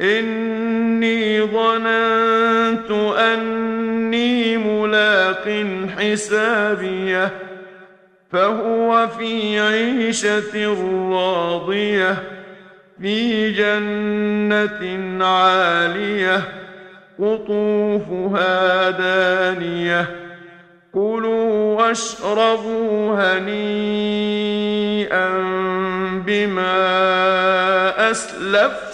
إني ظننت أني ملاق حسابية فهو في عيشة راضية في جنة عالية قطوفها دانية كلوا واشربوا هنيئا بما أسلفت.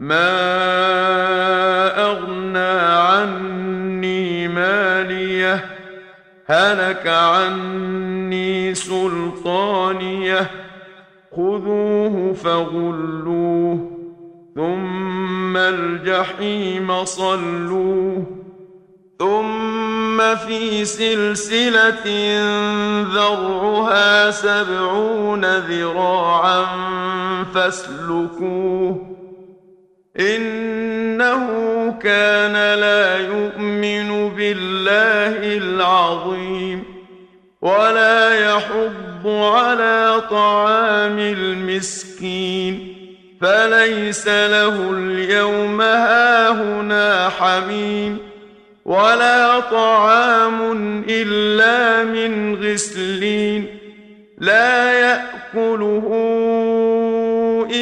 ما أغنى عني مالية هلك عني سلطانية خذوه فغلوه ثم الجحيم صلوه ثم في سلسلة ذرعها سبعون ذراعا فاسلكوه إنه كان لا يؤمن بالله العظيم ولا يحض على طعام المسكين فليس له اليوم هاهنا حميم ولا طعام إلا من غسلين لا يأكله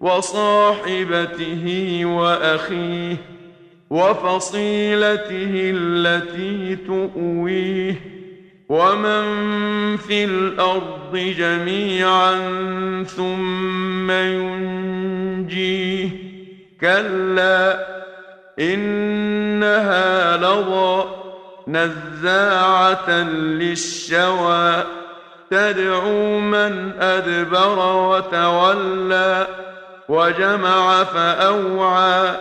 وصاحبته وأخيه وفصيلته التي تؤويه ومن في الأرض جميعا ثم ينجيه كلا إنها لضى نزاعة للشوى تدعو من أدبر وتولى وجمع فأوعى